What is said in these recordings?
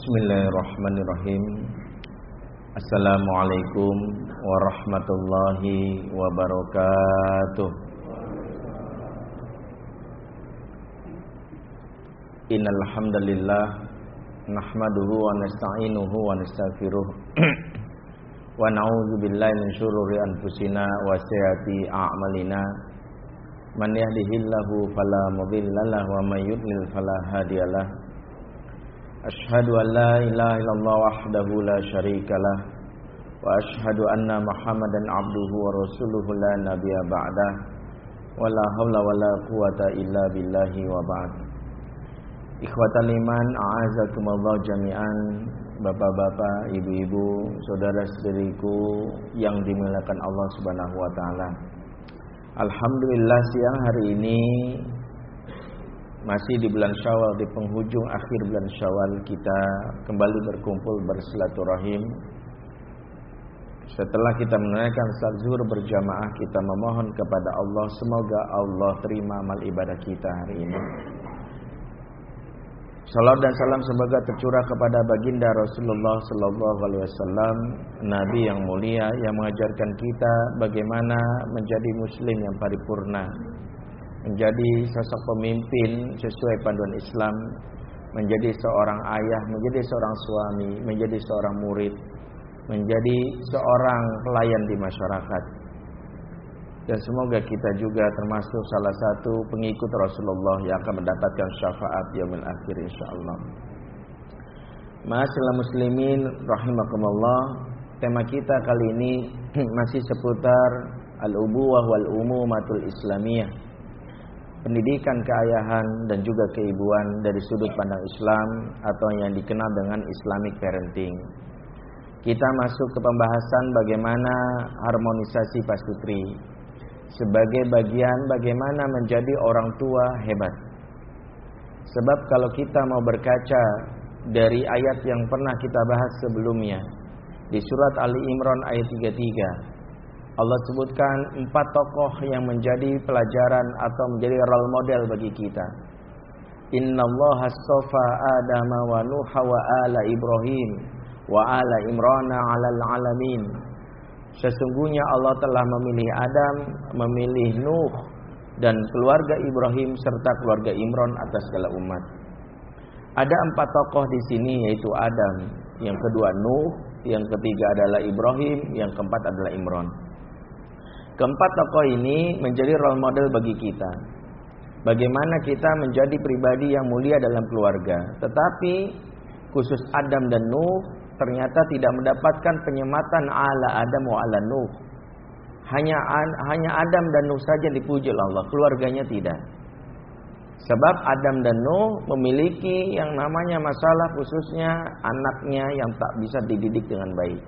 Bismillahirrahmanirrahim. Assalamualaikum warahmatullahi wabarakatuh. Innal hamdalillah nahmaduhu wa nasta'inuhu wa nastaghfiruh. Wa na'udzu billahi min shururi anfusina wa sayyiati a'malina. Man yahdihillahu fala mudhillalah wa may yudlil fala hadiyalah La ilaha illallah wahdahu la syarikalah wa ashhadu anna Muhammadan abduhu wa rasuluhu la nabiyya ba'dah wa la haula wa la quwata illa billahi wa ba'd. Ikhwatal iman a'azakumullah jami'an. Bapak-bapak, ibu-ibu, saudara-saudariku yang dimuliakan Allah Subhanahu wa taala. Alhamdulillah siang hari ini masih di bulan Syawal di penghujung akhir bulan Syawal kita kembali berkumpul bersilaturahim. Setelah kita menunaikan salat zuhur berjamaah kita memohon kepada Allah semoga Allah terima amal ibadah kita hari ini. Salam dan salam semoga tercurah kepada baginda Rasulullah Sallallahu Alaihi Wasallam, Nabi yang mulia yang mengajarkan kita bagaimana menjadi Muslim yang paripurna, menjadi sosok pemimpin sesuai panduan Islam, menjadi seorang ayah, menjadi seorang suami, menjadi seorang murid, menjadi seorang pelayan di masyarakat. Dan semoga kita juga termasuk salah satu pengikut Rasulullah yang akan mendapatkan syafaat yaumil akhir insyaallah. Ma'asyiral muslimin rahimakumullah, tema kita kali ini masih seputar al-ubuwah wal umumatul islamiyah. Pendidikan keayahan dan juga keibuan dari sudut pandang Islam atau yang dikenal dengan Islamic parenting. Kita masuk ke pembahasan bagaimana harmonisasi pasutri sebagai bagian bagaimana menjadi orang tua hebat. Sebab kalau kita mau berkaca dari ayat yang pernah kita bahas sebelumnya di surat Ali Imran ayat 33 Allah sebutkan empat tokoh yang menjadi pelajaran atau menjadi role model bagi kita. Inna Allah astafa Adam wa Nuh wa ala Ibrahim wa ala Imran ala alamin. Sesungguhnya Allah telah memilih Adam, memilih Nuh dan keluarga Ibrahim serta keluarga Imran atas segala umat. Ada empat tokoh di sini yaitu Adam, yang kedua Nuh, yang ketiga adalah Ibrahim, yang keempat adalah Imran. Keempat tokoh ini menjadi role model bagi kita. Bagaimana kita menjadi pribadi yang mulia dalam keluarga. Tetapi khusus Adam dan Nuh ternyata tidak mendapatkan penyematan ala Adam wa ala Nuh. Hanya hanya Adam dan Nuh saja dipuji Allah, keluarganya tidak. Sebab Adam dan Nuh memiliki yang namanya masalah khususnya anaknya yang tak bisa dididik dengan baik.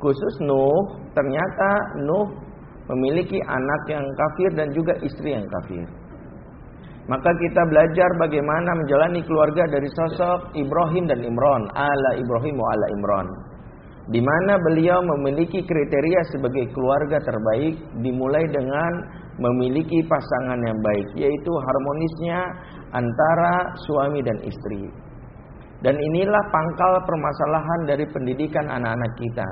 Khusus Nuh, ternyata Nuh memiliki anak yang kafir dan juga istri yang kafir. Maka kita belajar bagaimana menjalani keluarga dari sosok Ibrahim dan Imran, ala Ibrahim wa ala Imran. Di mana beliau memiliki kriteria sebagai keluarga terbaik dimulai dengan memiliki pasangan yang baik yaitu harmonisnya antara suami dan istri. Dan inilah pangkal permasalahan dari pendidikan anak-anak kita.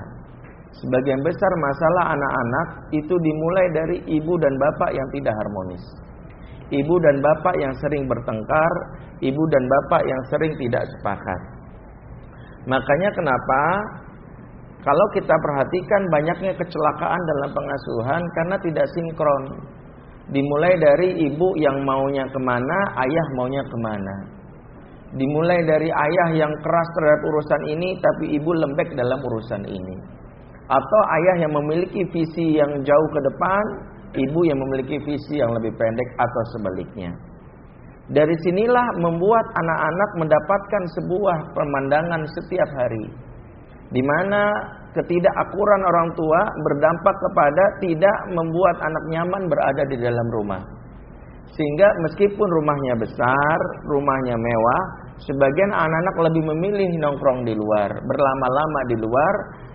Sebagian besar masalah anak-anak itu dimulai dari ibu dan bapak yang tidak harmonis ibu dan bapak yang sering bertengkar, ibu dan bapak yang sering tidak sepakat. Makanya kenapa kalau kita perhatikan banyaknya kecelakaan dalam pengasuhan karena tidak sinkron. Dimulai dari ibu yang maunya ke mana, ayah maunya ke mana. Dimulai dari ayah yang keras terhadap urusan ini, tapi ibu lembek dalam urusan ini. Atau ayah yang memiliki visi yang jauh ke depan, ibu yang memiliki visi yang lebih pendek atau sebaliknya. Dari sinilah membuat anak-anak mendapatkan sebuah pemandangan setiap hari di mana ketidakakuran orang tua berdampak kepada tidak membuat anak nyaman berada di dalam rumah. Sehingga meskipun rumahnya besar, rumahnya mewah, sebagian anak-anak lebih memilih nongkrong di luar, berlama-lama di luar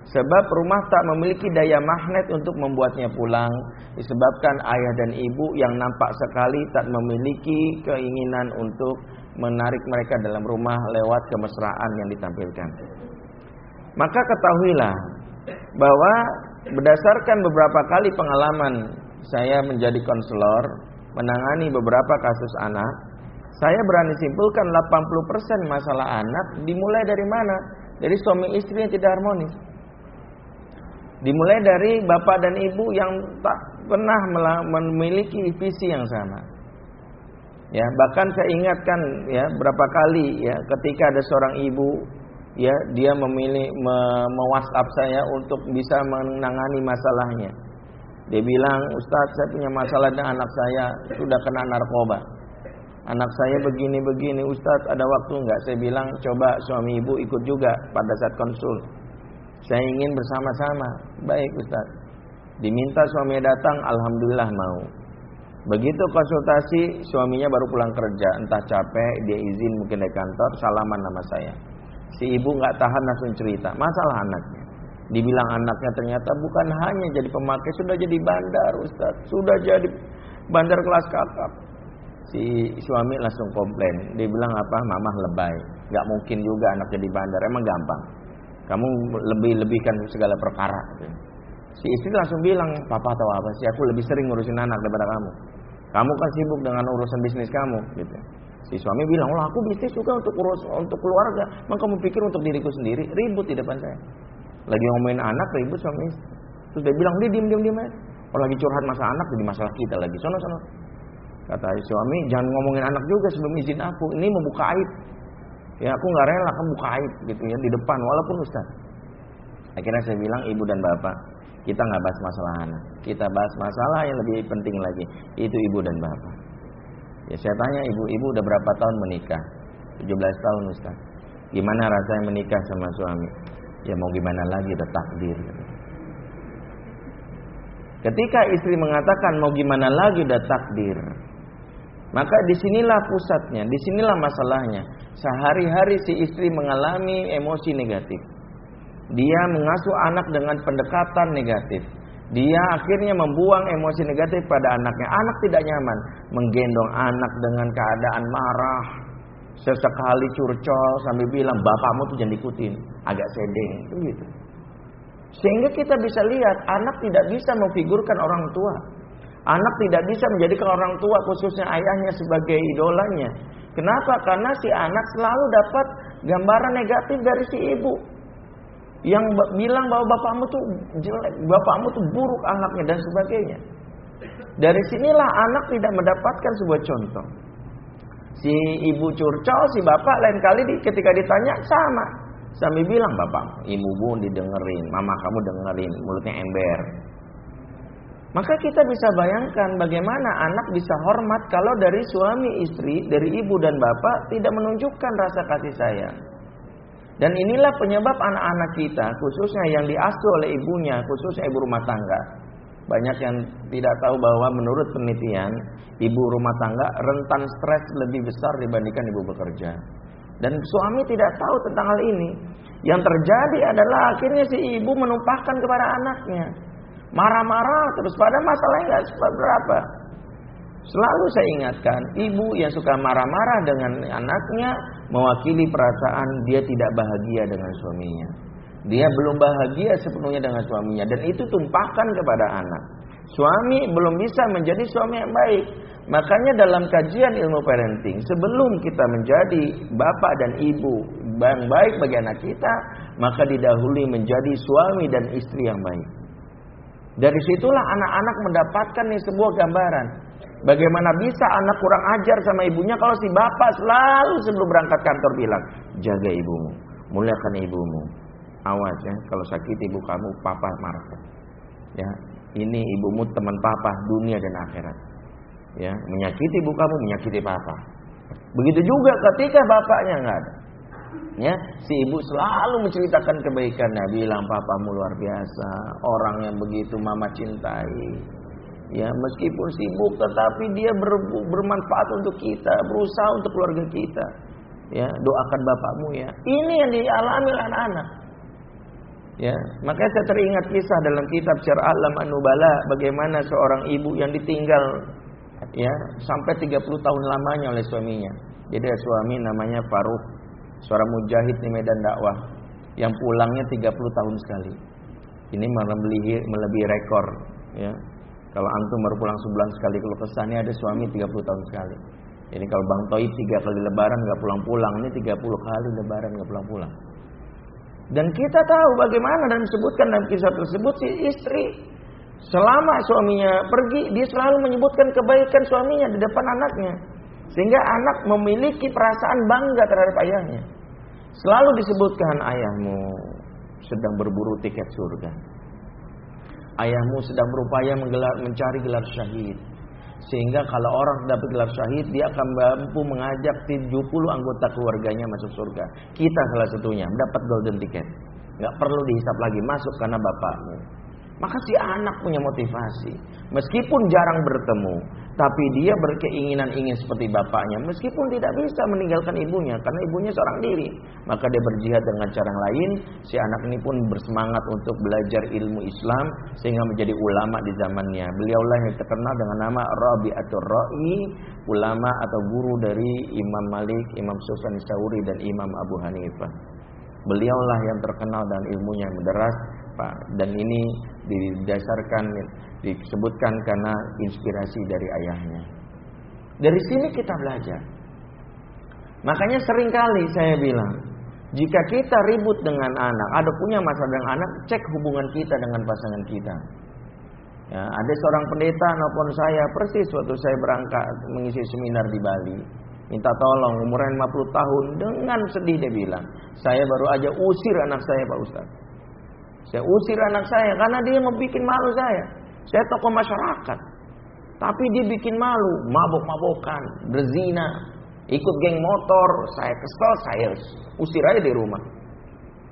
Sebab rumah tak memiliki daya magnet untuk membuatnya pulang Disebabkan ayah dan ibu yang nampak sekali tak memiliki keinginan untuk menarik mereka dalam rumah lewat kemesraan yang ditampilkan. Maka ketahuilah bahwa berdasarkan beberapa kali pengalaman saya menjadi konselor menangani beberapa kasus anak, saya berani simpulkan 80% masalah anak dimulai dari mana? Dari suami istri yang tidak harmonis. Dimulai dari bapak dan ibu yang tak pernah memiliki visi yang sama. Ya, bahkan saya ingatkan ya berapa kali ya ketika ada seorang ibu ya dia memilih me, me WhatsApp saya untuk bisa menangani masalahnya. Dia bilang, "Ustadz, saya punya masalah dengan anak saya sudah kena narkoba." Anak saya begini-begini, Ustadz ada waktu nggak? Saya bilang, coba suami ibu ikut juga pada saat konsul. Saya ingin bersama-sama. Baik Ustadz. Diminta suami datang, Alhamdulillah mau. Begitu konsultasi, suaminya baru pulang kerja. Entah capek, dia izin mungkin dari kantor, salaman nama saya. Si ibu nggak tahan langsung cerita, masalah anaknya. Dibilang anaknya ternyata bukan hanya jadi pemakai, sudah jadi bandar Ustaz. Sudah jadi bandar kelas kakap. Si suami langsung komplain. Dia bilang apa? Mamah lebay. Gak mungkin juga anak jadi bandar. Emang gampang. Kamu lebih-lebihkan segala perkara. Si istri langsung bilang, Papa tahu apa sih? Aku lebih sering ngurusin anak daripada kamu. Kamu kan sibuk dengan urusan bisnis kamu. Gitu. Si suami bilang, oh aku bisnis juga untuk urus untuk keluarga. Maka kamu pikir untuk diriku sendiri, ribut di depan saya. Lagi ngomongin anak ribut suami istri. Terus dia bilang, dia diem diem diem aja. Kalau lagi curhat masalah anak jadi masalah kita lagi. Sono sono. Kata suami, jangan ngomongin anak juga sebelum izin aku. Ini membuka aib. Ya aku nggak rela kamu buka gitu ya di depan walaupun Ustaz. Akhirnya saya bilang ibu dan bapak, kita nggak bahas masalah anak. Kita bahas masalah yang lebih penting lagi, itu ibu dan bapak. Ya saya tanya ibu-ibu udah berapa tahun menikah? 17 tahun Ustaz. Gimana rasanya menikah sama suami? Ya mau gimana lagi udah takdir. Ketika istri mengatakan mau gimana lagi udah takdir. Maka di sinilah pusatnya, di sinilah masalahnya. Sehari-hari si istri mengalami emosi negatif. Dia mengasuh anak dengan pendekatan negatif. Dia akhirnya membuang emosi negatif pada anaknya. Anak tidak nyaman menggendong anak dengan keadaan marah. Sesekali curcol sambil bilang bapakmu tuh jangan ikutin, agak sedeng, gitu. Sehingga kita bisa lihat anak tidak bisa memfigurkan orang tua. Anak tidak bisa menjadikan orang tua khususnya ayahnya sebagai idolanya. Kenapa? Karena si anak selalu dapat gambaran negatif dari si ibu yang bilang bahwa bapakmu tuh jelek, bapakmu tuh buruk anaknya dan sebagainya. Dari sinilah anak tidak mendapatkan sebuah contoh. Si ibu curcol, si bapak lain kali ketika ditanya sama. Sambil bilang, bapak, ibumu didengerin, mama kamu dengerin, mulutnya ember. Maka kita bisa bayangkan bagaimana anak bisa hormat kalau dari suami istri, dari ibu dan bapak tidak menunjukkan rasa kasih sayang. Dan inilah penyebab anak-anak kita, khususnya yang diasuh oleh ibunya, khususnya ibu rumah tangga. Banyak yang tidak tahu bahwa menurut penelitian, ibu rumah tangga rentan stres lebih besar dibandingkan ibu bekerja. Dan suami tidak tahu tentang hal ini. Yang terjadi adalah akhirnya si ibu menumpahkan kepada anaknya. Marah-marah terus pada masalahnya nggak seberapa. Selalu saya ingatkan, ibu yang suka marah-marah dengan anaknya mewakili perasaan dia tidak bahagia dengan suaminya. Dia belum bahagia sepenuhnya dengan suaminya dan itu tumpahkan kepada anak. Suami belum bisa menjadi suami yang baik. Makanya dalam kajian ilmu parenting, sebelum kita menjadi bapak dan ibu yang baik bagi anak kita, maka didahului menjadi suami dan istri yang baik. Dari situlah anak-anak mendapatkan nih sebuah gambaran. Bagaimana bisa anak kurang ajar sama ibunya kalau si bapak selalu sebelum berangkat kantor bilang, jaga ibumu, muliakan ibumu. Awas ya, kalau sakit ibu kamu, papa marah. Ya, ini ibumu teman papa dunia dan akhirat. Ya, menyakiti ibu kamu, menyakiti papa. Begitu juga ketika bapaknya nggak ada. Ya, si ibu selalu menceritakan kebaikannya, bilang papamu luar biasa, orang yang begitu mama cintai. Ya, meskipun sibuk tetapi dia ber, bermanfaat untuk kita, berusaha untuk keluarga kita. Ya, doakan bapakmu ya. Ini yang dialami anak-anak. Ya, makanya saya teringat kisah dalam kitab Syar Alam Anubala bagaimana seorang ibu yang ditinggal ya sampai 30 tahun lamanya oleh suaminya. Jadi suami namanya Faruk, seorang mujahid di medan dakwah yang pulangnya 30 tahun sekali. Ini melebihi melebihi rekor ya. Kalau antum baru pulang sebulan sekali kalau kesannya ada suami 30 tahun sekali. Jadi kalau Bang Toib tiga kali lebaran nggak pulang-pulang, ini 30 kali lebaran nggak pulang-pulang. Dan kita tahu bagaimana dan disebutkan dalam kisah tersebut si istri selama suaminya pergi dia selalu menyebutkan kebaikan suaminya di depan anaknya. Sehingga anak memiliki perasaan bangga terhadap ayahnya. Selalu disebutkan ayahmu sedang berburu tiket surga. Ayahmu sedang berupaya menggelar, mencari gelar syahid. Sehingga kalau orang dapat gelar syahid, dia akan mampu mengajak 70 anggota keluarganya masuk surga. Kita salah satunya mendapat golden ticket. Nggak perlu dihisap lagi, masuk karena bapakmu. Maka si anak punya motivasi. Meskipun jarang bertemu, tapi dia berkeinginan ingin seperti bapaknya. Meskipun tidak bisa meninggalkan ibunya karena ibunya seorang diri. Maka dia berjihad dengan cara lain. Si anak ini pun bersemangat untuk belajar ilmu Islam sehingga menjadi ulama di zamannya. Beliaulah yang terkenal dengan nama Rabi atau Ra'i ulama atau guru dari Imam Malik Imam Sufyan Sauri dan Imam Abu Hanifah. Beliaulah yang terkenal dan ilmunya yang deras Pak. Dan ini didasarkan disebutkan karena inspirasi dari ayahnya. Dari sini kita belajar. Makanya sering kali saya bilang, jika kita ribut dengan anak, ada punya masalah dengan anak, cek hubungan kita dengan pasangan kita. Ya, ada seorang pendeta maupun saya persis waktu saya berangkat mengisi seminar di Bali. Minta tolong umurnya 50 tahun dengan sedih dia bilang, saya baru aja usir anak saya Pak Ustaz. Saya usir anak saya karena dia bikin malu saya. Saya tokoh masyarakat. Tapi dia bikin malu, mabok-mabokan, berzina, ikut geng motor, saya kesel, saya usir aja di rumah.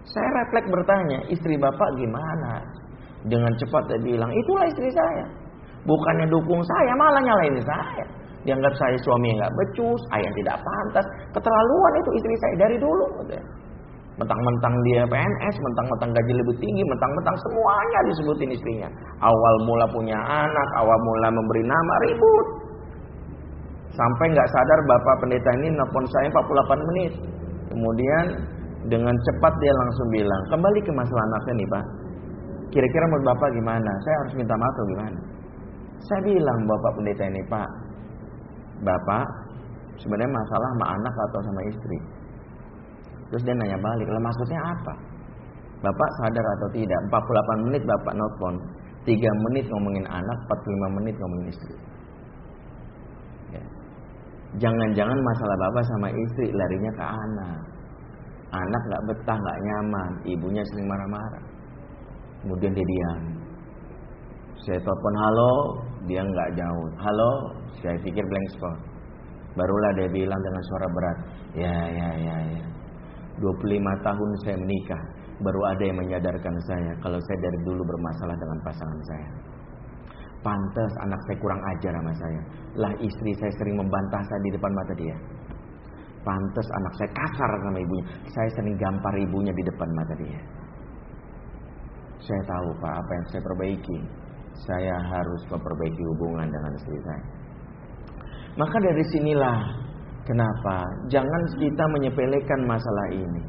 Saya refleks bertanya, istri bapak gimana? Dengan cepat dia bilang, itulah istri saya. Bukannya dukung saya, malah nyalain saya. Dianggap saya suami yang gak becus, ayah tidak pantas. Keterlaluan itu istri saya dari dulu. Mentang-mentang dia PNS, mentang-mentang gaji lebih tinggi, mentang-mentang semuanya disebutin istrinya. Awal mula punya anak, awal mula memberi nama ribut. Sampai nggak sadar bapak pendeta ini nelfon saya 48 menit. Kemudian dengan cepat dia langsung bilang, kembali ke masalah anaknya nih pak. Kira-kira menurut bapak gimana? Saya harus minta maaf atau gimana? Saya bilang bapak pendeta ini pak, bapak sebenarnya masalah sama anak atau sama istri. Terus dia nanya balik, lah maksudnya apa? Bapak sadar atau tidak? 48 menit bapak nelfon, 3 menit ngomongin anak, 45 menit ngomongin istri. Ya. Jangan-jangan masalah bapak sama istri larinya ke anak. Anak nggak betah, nggak nyaman, ibunya sering marah-marah. Kemudian dia diam. Saya telepon halo, dia nggak jauh. Halo, saya pikir blank spot. Barulah dia bilang dengan suara berat, ya ya ya ya. 25 tahun saya menikah Baru ada yang menyadarkan saya Kalau saya dari dulu bermasalah dengan pasangan saya. Pantas anak saya kurang ajar sama saya. Lah istri saya sering membantah saya di depan mata dia. Pantas anak saya kasar sama ibunya. Saya sering gampar ibunya di depan mata dia. Saya tahu pak apa yang saya perbaiki. Saya harus memperbaiki hubungan dengan istri saya. Maka dari sinilah Kenapa? Jangan kita menyepelekan masalah ini.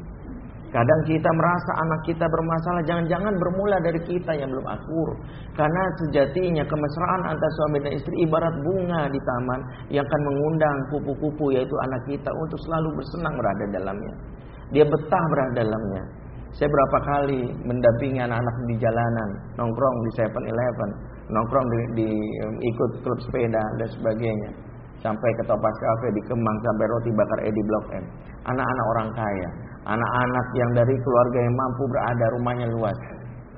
Kadang kita merasa anak kita bermasalah, jangan-jangan bermula dari kita yang belum akur. Karena sejatinya kemesraan antara suami dan istri ibarat bunga di taman yang akan mengundang kupu-kupu yaitu anak kita untuk selalu bersenang berada dalamnya. Dia betah berada dalamnya. Saya berapa kali mendampingi anak-anak di jalanan, nongkrong di 7-Eleven, nongkrong di, di ikut klub sepeda dan sebagainya sampai ke Topas Cafe di Kemang sampai roti bakar Edi Blok M. Anak-anak orang kaya, anak-anak yang dari keluarga yang mampu berada rumahnya luas.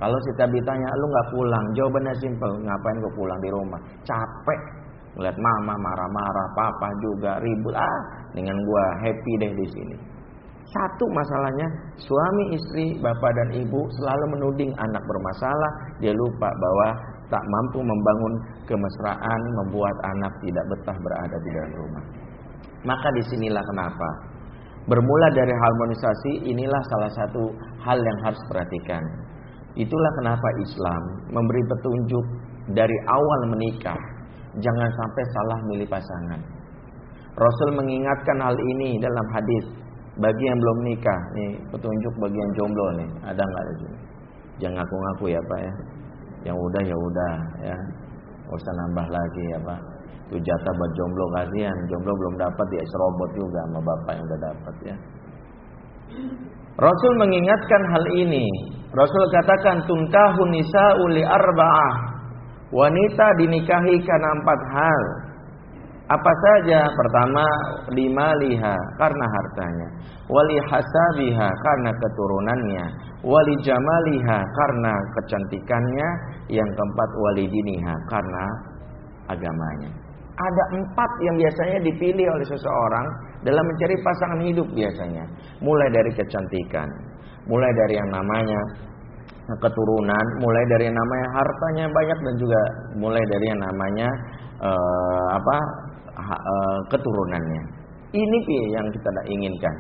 Kalau kita ditanya, lu nggak pulang? Jawabannya simpel, ngapain gue pulang di rumah? Capek ngeliat mama marah-marah, papa juga ribut. Ah, dengan gue happy deh di sini. Satu masalahnya, suami istri, bapak dan ibu selalu menuding anak bermasalah. Dia lupa bahwa tak mampu membangun kemesraan, membuat anak tidak betah berada di dalam rumah. Maka di sinilah kenapa bermula dari harmonisasi inilah salah satu hal yang harus perhatikan. Itulah kenapa Islam memberi petunjuk dari awal menikah jangan sampai salah milih pasangan. Rasul mengingatkan hal ini dalam hadis bagi yang belum nikah. Nih petunjuk bagi yang jomblo nih. Ada nggak di sini? Jangan ngaku-ngaku ya Pak ya. Yang udah ya udah ya. Gak usah nambah lagi ya Pak. Itu jatah buat jomblo kasihan. Jomblo belum dapat ya serobot juga sama bapak yang udah dapat ya. Rasul mengingatkan hal ini. Rasul katakan tunkahun nisa'u li arba'ah. Wanita dinikahi karena empat hal. Apa saja? Pertama, lima liha karena hartanya, wali hasabiha karena keturunannya, wali jamaliha karena kecantikannya, yang keempat wali diniha karena agamanya. Ada empat yang biasanya dipilih oleh seseorang dalam mencari pasangan hidup biasanya. Mulai dari kecantikan, mulai dari yang namanya keturunan, mulai dari yang namanya hartanya banyak dan juga mulai dari yang namanya uh, apa uh, keturunannya. Ini yang kita inginkan.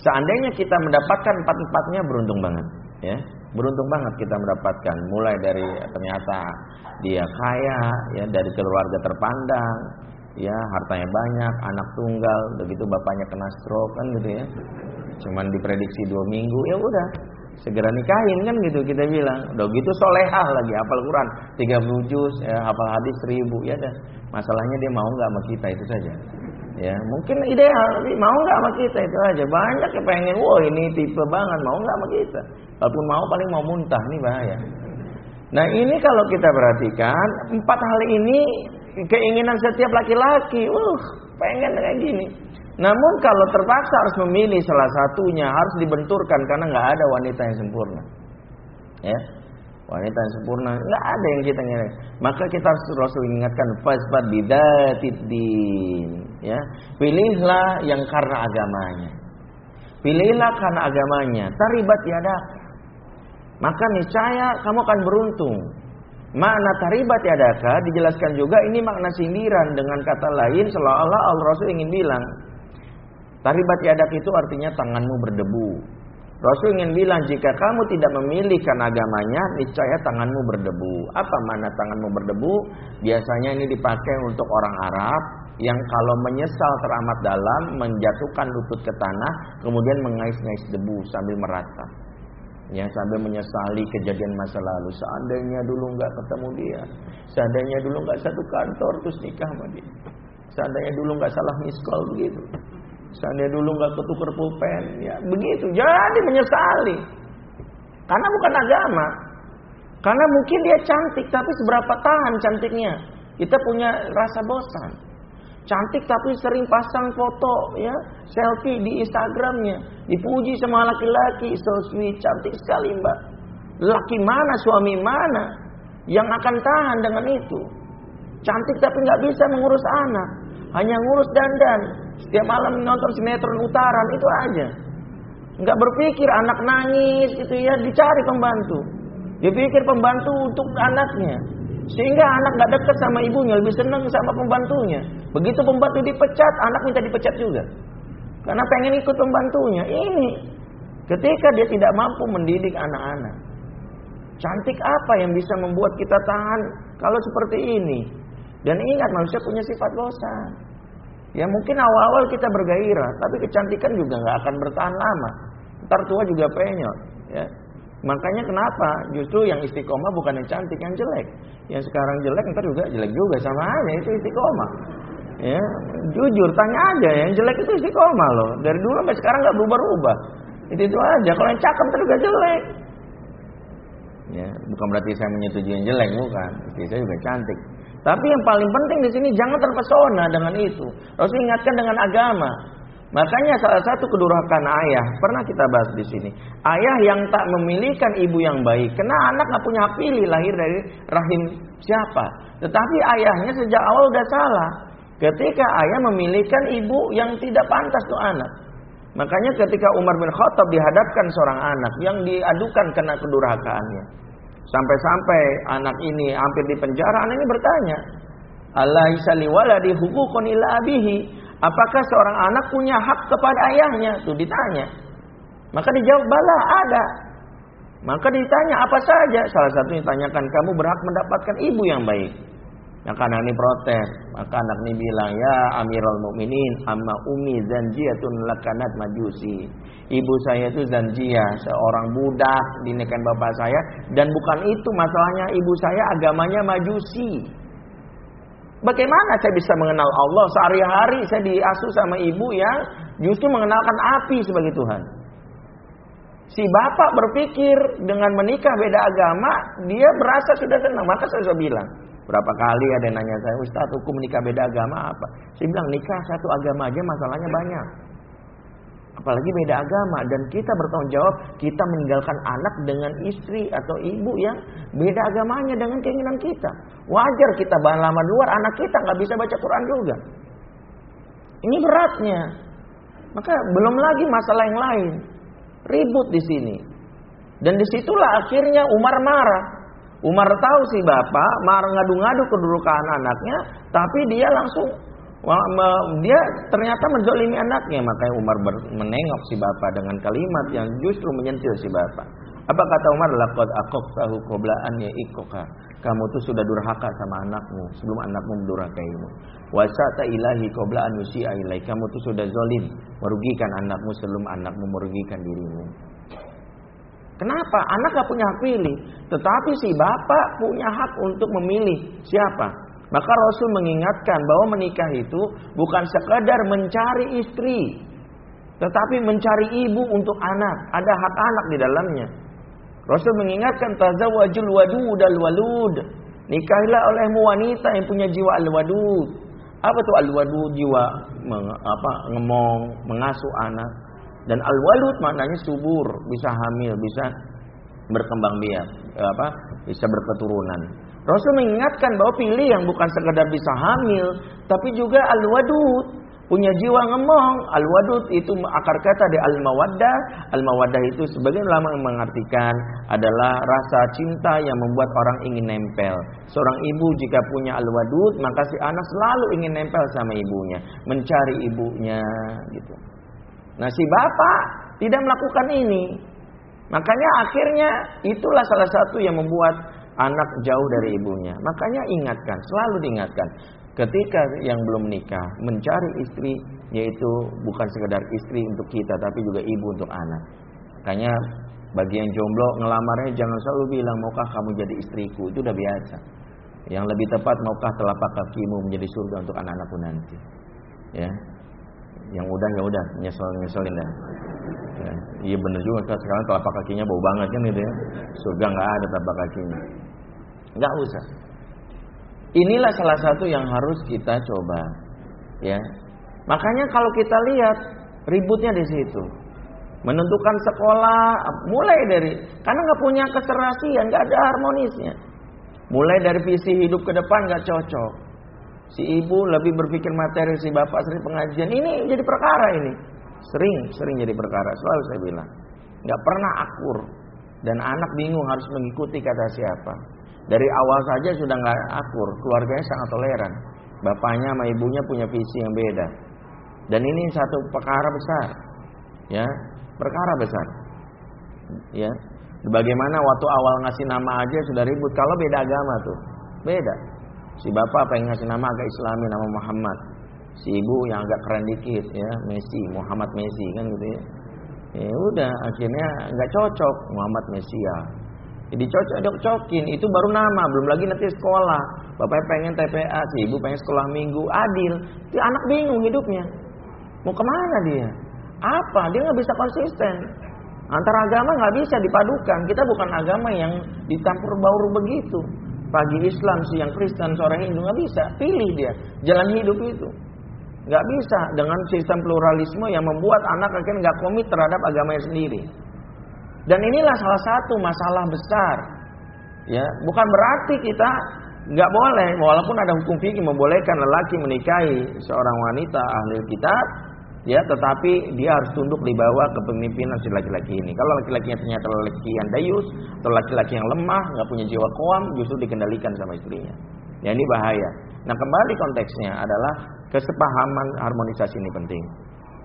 Seandainya kita mendapatkan empat-empatnya beruntung banget, ya. Beruntung banget kita mendapatkan mulai dari ternyata dia kaya, ya dari keluarga terpandang, ya hartanya banyak, anak tunggal, begitu bapaknya kena stroke kan gitu ya. Cuman diprediksi dua minggu, ya udah segera nikahin kan gitu kita bilang. Udah gitu solehah lagi, hafal Quran 30 juz, ya, hafal hadis 1000 ya dah. Masalahnya dia mau nggak sama kita itu saja. Ya, mungkin ideal tapi mau nggak sama kita itu aja. Banyak yang pengen, wah ini tipe banget, mau nggak sama kita. Walaupun mau paling mau muntah, nih bahaya. Nah ini kalau kita perhatikan empat hal ini keinginan setiap laki-laki, uh pengen kayak gini. Namun kalau terpaksa harus memilih salah satunya harus dibenturkan karena nggak ada wanita yang sempurna. Ya, wanita yang sempurna nggak ada yang kita ingin. Maka kita harus terus ingatkan fasbad bidatidin. Ya, pilihlah yang karena agamanya. Pilihlah karena agamanya. Taribat tiada. Maka niscaya kamu akan beruntung. Makna taribat yadaka dijelaskan juga ini makna sindiran dengan kata lain seolah-olah Allah Rasul ingin bilang Taribat yadak itu artinya tanganmu berdebu. Rasul ingin bilang jika kamu tidak memilihkan agamanya, niscaya tanganmu berdebu. Apa mana tanganmu berdebu? Biasanya ini dipakai untuk orang Arab yang kalau menyesal teramat dalam, menjatuhkan lutut ke tanah, kemudian mengais-ngais debu sambil merata. Yang sambil menyesali kejadian masa lalu. Seandainya dulu nggak ketemu dia, seandainya dulu nggak satu kantor terus nikah sama dia, seandainya dulu nggak salah miskol begitu. Seandainya dulu nggak ketukar pulpen, ya begitu. Jadi menyesali. Karena bukan agama. Karena mungkin dia cantik, tapi seberapa tahan cantiknya? Kita punya rasa bosan. Cantik tapi sering pasang foto ya selfie di Instagramnya, dipuji sama laki-laki, so sweet, cantik sekali mbak. Laki mana, suami mana yang akan tahan dengan itu? Cantik tapi nggak bisa mengurus anak, hanya ngurus dandan, setiap malam nonton sinetron utaran itu aja. Nggak berpikir anak nangis itu ya dicari pembantu. Dia pikir pembantu untuk anaknya. Sehingga anak nggak dekat sama ibunya, lebih senang sama pembantunya. Begitu pembantu dipecat, anak minta dipecat juga. Karena pengen ikut pembantunya. Ini ketika dia tidak mampu mendidik anak-anak. Cantik apa yang bisa membuat kita tahan kalau seperti ini? Dan ingat manusia punya sifat bosan. Ya mungkin awal-awal kita bergairah, tapi kecantikan juga nggak akan bertahan lama. Ntar tua juga penyot. Ya. Makanya kenapa? Justru yang istiqomah bukan yang cantik, yang jelek. Yang sekarang jelek ntar juga jelek juga sama aja itu istiqomah. Ya, jujur tanya aja yang jelek itu istiqomah loh. Dari dulu sampai sekarang nggak berubah-ubah. Itu itu aja. Kalau yang cakep terus juga jelek. Ya, bukan berarti saya menyetujui yang jelek, bukan. Istri saya juga cantik. Tapi yang paling penting di sini jangan terpesona dengan itu. Rasul ingatkan dengan agama. Makanya salah satu kedurhakaan ayah pernah kita bahas di sini. Ayah yang tak memilihkan ibu yang baik, karena anak nggak punya pilih lahir dari rahim siapa. Tetapi ayahnya sejak awal udah salah. Ketika ayah memilihkan ibu yang tidak pantas tuh anak. Makanya ketika Umar bin Khattab dihadapkan seorang anak yang diadukan kena kedurhakaannya. Sampai-sampai anak ini hampir di penjara, anak ini bertanya. Apakah seorang anak punya hak kepada ayahnya? Itu ditanya. Maka dijawab bala ada. Maka ditanya apa saja. Salah satunya tanyakan kamu berhak mendapatkan ibu yang baik. Maka anak ini protes. Maka anak ini bilang, ya Amirul Mukminin, amma umi zanjiyatun lakanat majusi. Ibu saya itu zanjiyah, seorang budak dinikahin bapak saya. Dan bukan itu masalahnya, ibu saya agamanya majusi. Bagaimana saya bisa mengenal Allah? Sehari-hari saya diasuh sama ibu yang justru mengenalkan api sebagai Tuhan. Si bapak berpikir dengan menikah beda agama, dia berasa sudah senang. Maka saya sudah bilang, berapa kali ada yang nanya saya, Ustaz hukum menikah beda agama apa? Saya bilang nikah satu agama aja masalahnya banyak. Apalagi beda agama dan kita bertanggung jawab kita meninggalkan anak dengan istri atau ibu yang beda agamanya dengan keinginan kita. Wajar kita bahan lama luar, anak kita nggak bisa baca Quran juga. Ini beratnya. Maka belum lagi masalah yang lain. Ribut di sini. Dan di situlah akhirnya Umar marah. Umar tahu si bapak marah ngadu-ngadu kedudukan anaknya, tapi dia langsung dia ternyata menzolimi anaknya. Makanya Umar menengok si bapak dengan kalimat yang justru menyentil si bapak. Apa kata Umar? Laqad tahu qoblaan ya ikoka kamu tuh sudah durhaka sama anakmu sebelum anakmu mendurhakaimu. Wasata ilahi qoblaan yusi'a ilai kamu tuh sudah zolim merugikan anakmu sebelum anakmu merugikan dirimu Kenapa? Anak gak punya hak pilih. Tetapi si bapak punya hak untuk memilih siapa. Maka Rasul mengingatkan bahwa menikah itu bukan sekadar mencari istri, tetapi mencari ibu untuk anak. Ada hak anak di dalamnya. Rasul mengingatkan tazawwajul wadud al walud. Nikahilah olehmu wanita yang punya jiwa al wadud. Apa tuh al wadud? Jiwa meng, apa ngemong, mengasuh anak. Dan al walud maknanya subur, bisa hamil, bisa berkembang biak, apa? Bisa berketurunan. Rasul mengingatkan bahwa pilih yang bukan sekedar bisa hamil, tapi juga al-wadud, punya jiwa ngemong. Al-wadud itu akar kata di al-mawaddah. Al-mawaddah itu sebagian ulama mengartikan adalah rasa cinta yang membuat orang ingin nempel. Seorang ibu jika punya al-wadud, maka si anak selalu ingin nempel sama ibunya, mencari ibunya gitu. Nah, si bapak tidak melakukan ini. Makanya akhirnya itulah salah satu yang membuat anak jauh dari ibunya. Makanya ingatkan, selalu diingatkan. Ketika yang belum menikah, mencari istri yaitu bukan sekedar istri untuk kita tapi juga ibu untuk anak. Makanya bagi yang jomblo ngelamarnya jangan selalu bilang maukah kamu jadi istriku, itu udah biasa. Yang lebih tepat maukah telapak kakimu menjadi surga untuk anak-anakku nanti. Ya. Yang udah ya udah nyesel nyeselin dah. Ya, iya bener juga sekarang telapak kakinya bau banget kan gitu ya. Surga nggak ada telapak kakinya. Nggak usah. Inilah salah satu yang harus kita coba. Ya. Makanya kalau kita lihat ributnya di situ. Menentukan sekolah mulai dari karena nggak punya keserasian, nggak ada harmonisnya. Mulai dari visi hidup ke depan nggak cocok. Si ibu lebih berpikir materi, si bapak sering pengajian. Ini jadi perkara ini. Sering, sering jadi perkara. Selalu saya bilang. Nggak pernah akur. Dan anak bingung harus mengikuti kata siapa. Dari awal saja sudah nggak akur, keluarganya sangat toleran. Bapaknya sama ibunya punya visi yang beda. Dan ini satu perkara besar. Ya, perkara besar. Ya. Bagaimana waktu awal ngasih nama aja sudah ribut kalau beda agama tuh. Beda. Si bapak pengen ngasih nama agak Islami nama Muhammad. Si ibu yang agak keren dikit ya, Messi, Muhammad Messi kan gitu ya. Ya udah akhirnya nggak cocok Muhammad Messi ya jadi cocok-cocokin itu baru nama, belum lagi nanti sekolah. Bapaknya pengen TPA, si ibu pengen sekolah minggu, adil. Si anak bingung hidupnya. Mau ke mana dia? Apa? Dia nggak bisa konsisten. Antara agama nggak bisa dipadukan. Kita bukan agama yang ditampur baur begitu. Pagi Islam, siang Kristen, sore Hindu nggak bisa. Pilih dia jalan hidup itu. Nggak bisa dengan sistem pluralisme yang membuat anak akhirnya nggak komit terhadap agamanya sendiri. Dan inilah salah satu masalah besar. Ya, bukan berarti kita nggak boleh, walaupun ada hukum fikih membolehkan lelaki menikahi seorang wanita ahli kitab, ya, tetapi dia harus tunduk di bawah kepemimpinan si laki-laki ini. Kalau laki-lakinya ternyata laki yang dayus atau laki-laki yang lemah, nggak punya jiwa koam, justru dikendalikan sama istrinya. Ya ini bahaya. Nah kembali konteksnya adalah kesepahaman harmonisasi ini penting.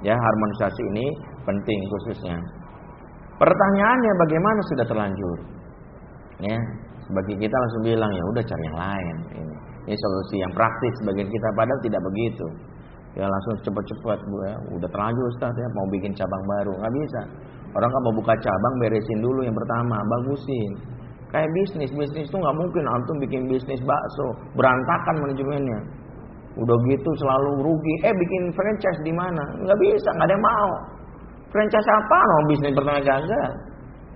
Ya harmonisasi ini penting khususnya. Pertanyaannya bagaimana sudah terlanjur? Ya, bagi kita langsung bilang ya udah cari yang lain. Ini. Ini solusi yang praktis bagi kita padahal tidak begitu. Ya langsung cepat-cepat bu ya. Udah terlanjur Ustaz ya mau bikin cabang baru nggak bisa. Orang kan mau buka cabang beresin dulu yang pertama, bagusin. Kayak bisnis, bisnis itu nggak mungkin antum bikin bisnis bakso berantakan manajemennya. Udah gitu selalu rugi. Eh bikin franchise di mana? Nggak bisa, nggak ada yang mau. Franchise apa? No bisnis pertama gagal.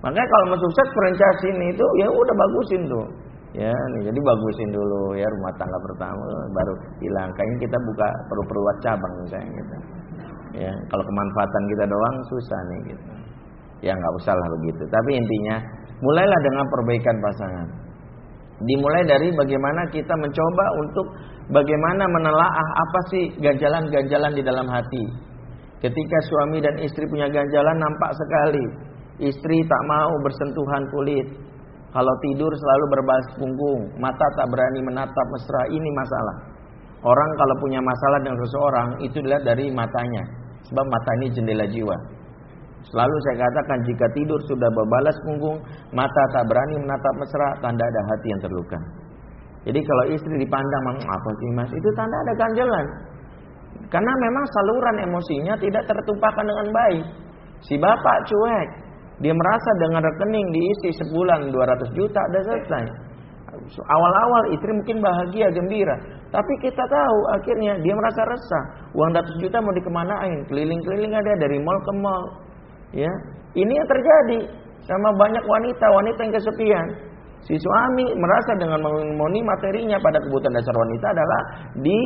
Makanya kalau mau sukses franchise ini itu ya udah bagusin tuh. Ya, jadi bagusin dulu ya rumah tangga pertama baru hilang. Kayaknya kita buka perlu-perlu cabang misalnya gitu. Ya, kalau kemanfaatan kita doang susah nih gitu. Ya nggak usah lah begitu. Tapi intinya mulailah dengan perbaikan pasangan. Dimulai dari bagaimana kita mencoba untuk bagaimana menelaah apa sih ganjalan-ganjalan di dalam hati. Ketika suami dan istri punya ganjalan nampak sekali. Istri tak mau bersentuhan kulit, kalau tidur selalu berbalas punggung, mata tak berani menatap mesra, ini masalah. Orang kalau punya masalah dengan seseorang itu dilihat dari matanya. Sebab mata ini jendela jiwa. Selalu saya katakan jika tidur sudah berbalas punggung, mata tak berani menatap mesra, tanda ada hati yang terluka. Jadi kalau istri dipandang, apa sih mas? Itu tanda ada ganjalan. Karena memang saluran emosinya tidak tertumpahkan dengan baik. Si bapak cuek, dia merasa dengan rekening diisi sebulan 200 juta udah selesai. Awal-awal istri mungkin bahagia, gembira. Tapi kita tahu akhirnya dia merasa resah. Uang 100 juta mau dikemanain? Keliling-keliling ada dari mall ke mall. Ya, ini yang terjadi sama banyak wanita, wanita yang kesepian. Si suami merasa dengan memenuhi materinya pada kebutuhan dasar wanita adalah di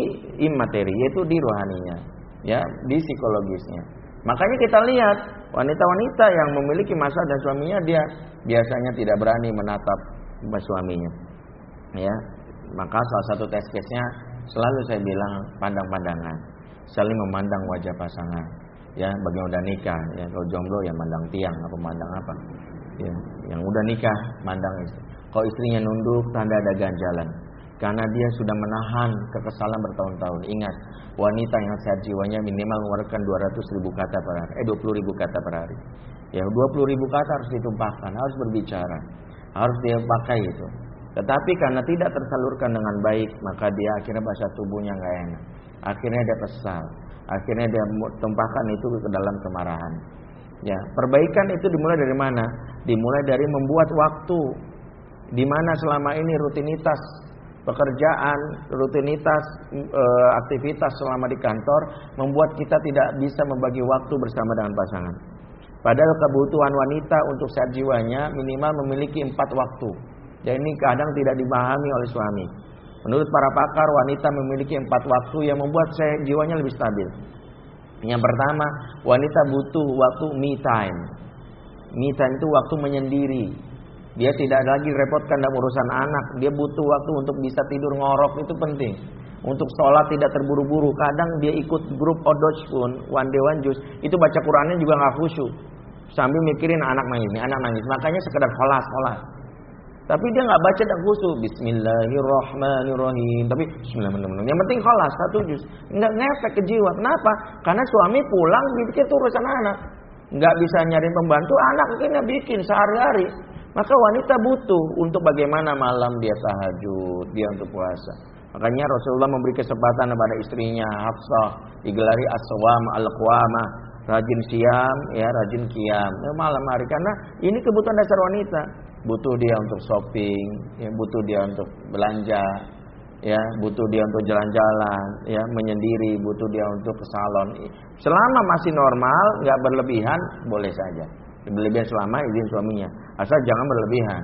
imateri, yaitu di rohaninya, ya, di psikologisnya. Makanya kita lihat wanita-wanita yang memiliki masa dan suaminya dia biasanya tidak berani menatap suaminya. Ya, maka salah satu tes case-nya selalu saya bilang pandang-pandangan, saling memandang wajah pasangan. Ya, bagi yang udah nikah, ya kalau jomblo ya mandang tiang apa mandang apa. Ya, yang udah nikah mandang istri. Kalau istrinya nunduk tanda ada ganjalan. Karena dia sudah menahan kekesalan bertahun-tahun. Ingat, wanita yang sehat jiwanya minimal mengeluarkan 200 ribu kata per hari. Eh 20 ribu kata per hari. Ya 20 ribu kata harus ditumpahkan, harus berbicara. Harus dia pakai itu. Tetapi karena tidak tersalurkan dengan baik, maka dia akhirnya bahasa tubuhnya nggak enak. Akhirnya dia kesal. Akhirnya dia tumpahkan itu ke dalam kemarahan. Ya, perbaikan itu dimulai dari mana? Dimulai dari membuat waktu di mana selama ini rutinitas pekerjaan, rutinitas, e, aktivitas selama di kantor membuat kita tidak bisa membagi waktu bersama dengan pasangan. Padahal kebutuhan wanita untuk sehat jiwanya minimal memiliki empat waktu. Dan ini kadang tidak dipahami oleh suami. Menurut para pakar, wanita memiliki empat waktu yang membuat sehat jiwanya lebih stabil. Yang pertama, wanita butuh waktu me time. Me time itu waktu menyendiri, dia tidak lagi repotkan dalam urusan anak. Dia butuh waktu untuk bisa tidur ngorok itu penting. Untuk sholat tidak terburu-buru. Kadang dia ikut grup odoj pun, one day one juice. Itu baca Qurannya juga nggak khusyuk. Sambil mikirin anak nangis, anak nangis. Makanya sekedar sholat, sholat. Tapi dia nggak baca dan khusyuk. Bismillahirrahmanirrahim. Tapi Bismillahirrahmanirrahim. Yang penting sholat satu juz. Nggak ngefek ke jiwa. Kenapa? Karena suami pulang dipikir itu urusan anak. Nggak bisa nyari pembantu, anak akhirnya bikin sehari-hari. Maka wanita butuh untuk bagaimana malam dia tahajud, dia untuk puasa. Makanya Rasulullah memberi kesempatan kepada istrinya Hafsah digelari aswam al-qawama, rajin siam, ya rajin kiam, ya, malam hari karena ini kebutuhan dasar wanita. Butuh dia untuk shopping, ya, butuh dia untuk belanja, ya butuh dia untuk jalan-jalan, ya menyendiri, butuh dia untuk ke salon. Selama masih normal, nggak berlebihan, boleh saja. Berlebihan selama izin suaminya. Asal jangan berlebihan.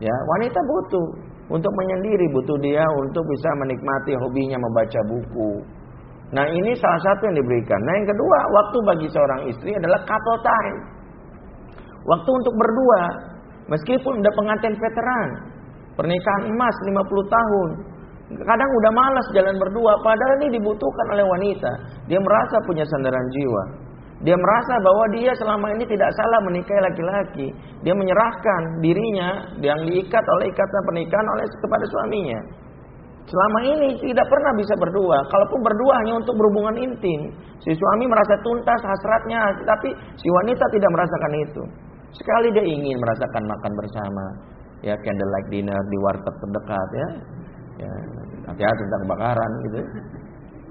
Ya, wanita butuh untuk menyendiri, butuh dia untuk bisa menikmati hobinya membaca buku. Nah, ini salah satu yang diberikan. Nah, yang kedua, waktu bagi seorang istri adalah couple time. Waktu untuk berdua. Meskipun udah pengantin veteran, pernikahan emas 50 tahun, kadang udah malas jalan berdua padahal ini dibutuhkan oleh wanita dia merasa punya sandaran jiwa dia merasa bahwa dia selama ini tidak salah menikahi laki-laki. Dia menyerahkan dirinya yang diikat oleh ikatan pernikahan oleh kepada suaminya. Selama ini tidak pernah bisa berdua. Kalaupun berdua hanya untuk berhubungan intim. Si suami merasa tuntas hasratnya, tapi si wanita tidak merasakan itu. Sekali dia ingin merasakan makan bersama, ya candlelight dinner di warteg terdekat ya. Ya, hati-hati tentang kebakaran gitu.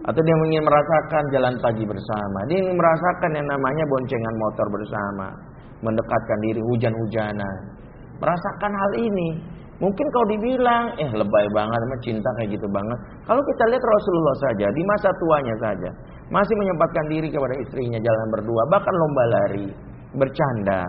Atau dia ingin merasakan jalan pagi bersama. Dia ingin merasakan yang namanya boncengan motor bersama. Mendekatkan diri hujan-hujanan. Merasakan hal ini. Mungkin kalau dibilang, eh lebay banget, cinta kayak gitu banget. Kalau kita lihat Rasulullah saja, di masa tuanya saja. Masih menyempatkan diri kepada istrinya jalan berdua. Bahkan lomba lari, bercanda,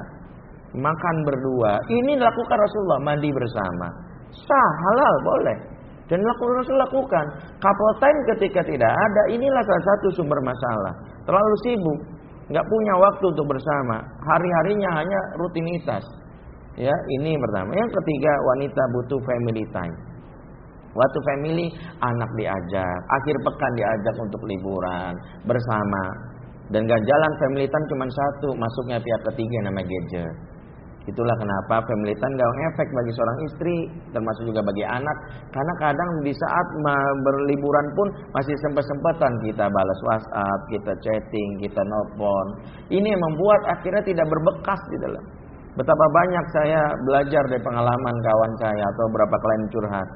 makan berdua. Ini dilakukan Rasulullah, mandi bersama. Sah, halal, boleh. Dan lakukan Rasul lakukan. Couple time ketika tidak ada, inilah salah satu sumber masalah. Terlalu sibuk, nggak punya waktu untuk bersama. Hari-harinya hanya rutinitas. Ya, ini pertama. Yang ketiga, wanita butuh family time. Waktu family, anak diajak, akhir pekan diajak untuk liburan bersama. Dan gak jalan family time cuma satu, masuknya pihak ketiga nama gadget. Itulah kenapa family time gak efek bagi seorang istri termasuk juga bagi anak karena kadang di saat berliburan pun masih sempat-sempatan kita balas WhatsApp, kita chatting, kita nelpon. Ini yang membuat akhirnya tidak berbekas di dalam. Betapa banyak saya belajar dari pengalaman kawan saya atau beberapa klien curhat.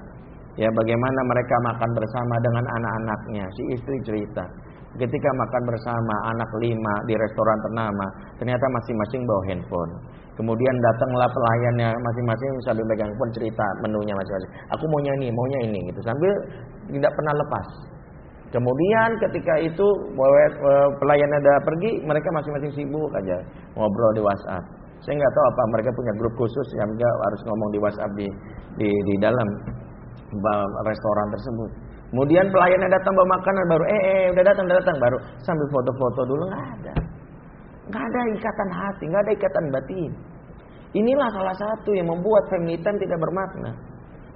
Ya bagaimana mereka makan bersama dengan anak-anaknya. Si istri cerita. Ketika makan bersama anak lima di restoran ternama, ternyata masing-masing bawa handphone. Kemudian datanglah pelayannya masing-masing sambil megang pun cerita menunya masing-masing. Aku maunya ini, maunya ini gitu sambil tidak pernah lepas. Kemudian ketika itu eh, pelayan ada pergi, mereka masing-masing sibuk aja ngobrol di WhatsApp. Saya nggak tahu apa mereka punya grup khusus yang harus ngomong di WhatsApp di di, di dalam restoran tersebut. Kemudian pelayannya datang bawa makanan baru eh, eh udah datang udah datang baru sambil foto-foto dulu nggak ada. Nggak ada ikatan hati, nggak ada ikatan batin. Inilah salah satu yang membuat time tidak bermakna.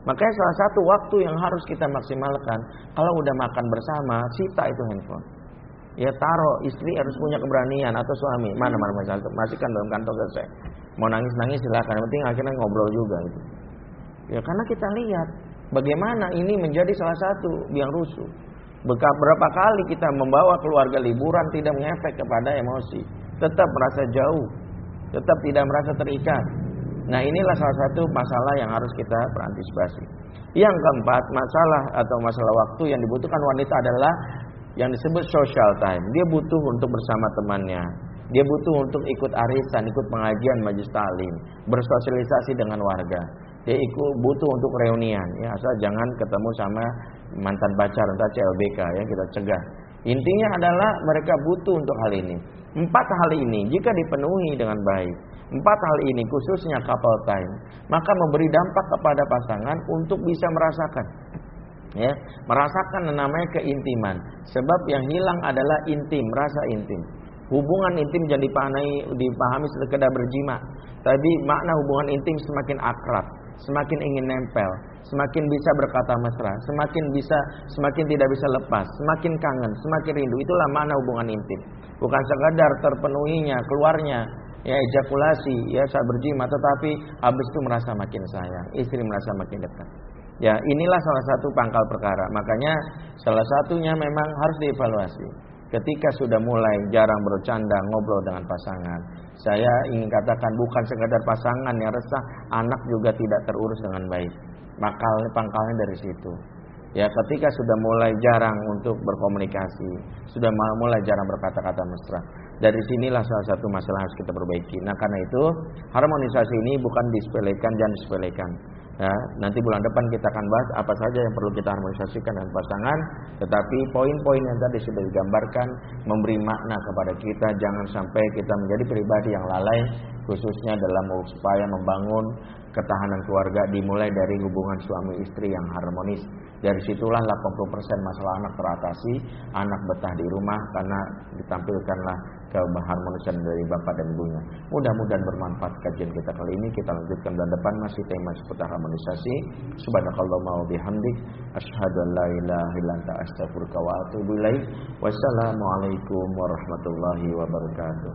Makanya salah satu waktu yang harus kita maksimalkan kalau udah makan bersama, sita itu handphone. Ya taruh istri harus punya keberanian atau suami mana mana masih masihkan dalam kantong selesai. Mau nangis nangis silakan. Penting akhirnya ngobrol juga itu. Ya karena kita lihat bagaimana ini menjadi salah satu yang rusuh. Berapa kali kita membawa keluarga liburan tidak mengefek kepada emosi tetap merasa jauh, tetap tidak merasa terikat. Nah inilah salah satu masalah yang harus kita berantisipasi. Yang keempat, masalah atau masalah waktu yang dibutuhkan wanita adalah yang disebut social time. Dia butuh untuk bersama temannya. Dia butuh untuk ikut arisan, ikut pengajian majlis talim, bersosialisasi dengan warga. Dia ikut butuh untuk reunian, ya asal jangan ketemu sama mantan pacar entah CLBK ya kita cegah. Intinya adalah mereka butuh untuk hal ini. Empat hal ini jika dipenuhi dengan baik, empat hal ini khususnya couple time, maka memberi dampak kepada pasangan untuk bisa merasakan ya, merasakan namanya keintiman. Sebab yang hilang adalah intim, rasa intim. Hubungan intim jadi dipahami, dipahami sekedar berjima. Tapi makna hubungan intim semakin akrab, semakin ingin nempel, semakin bisa berkata mesra, semakin bisa semakin tidak bisa lepas, semakin kangen, semakin rindu. Itulah makna hubungan intim. Bukan sekadar terpenuhinya, keluarnya ya ejakulasi ya saat berjima tetapi habis itu merasa makin sayang, istri merasa makin dekat. Ya, inilah salah satu pangkal perkara. Makanya salah satunya memang harus dievaluasi. Ketika sudah mulai jarang bercanda ngobrol dengan pasangan, saya ingin katakan bukan sekadar pasangan yang resah, anak juga tidak terurus dengan baik. Makal pangkalnya dari situ. Ya, ketika sudah mulai jarang untuk berkomunikasi, sudah mulai jarang berkata-kata mesra. Dari sinilah salah satu masalah harus kita perbaiki. Nah, karena itu harmonisasi ini bukan disepelekan, jangan disepelekan. Ya, nanti bulan depan kita akan bahas apa saja yang perlu kita harmonisasikan dengan pasangan. Tetapi poin-poin yang tadi sudah digambarkan memberi makna kepada kita. Jangan sampai kita menjadi pribadi yang lalai, khususnya dalam upaya membangun ketahanan keluarga dimulai dari hubungan suami istri yang harmonis. Dari situlah 80% masalah anak teratasi, anak betah di rumah karena ditampilkanlah keharmonisan dari bapak dan ibunya. Mudah-mudahan bermanfaat kajian kita kali ini. Kita lanjutkan bulan depan masih tema seputar harmonisasi. Subhanakallahumma wa bihamdik asyhadu an la ilaha illa anta astaghfiruka wa atubu ilaik. Wassalamualaikum warahmatullahi wabarakatuh.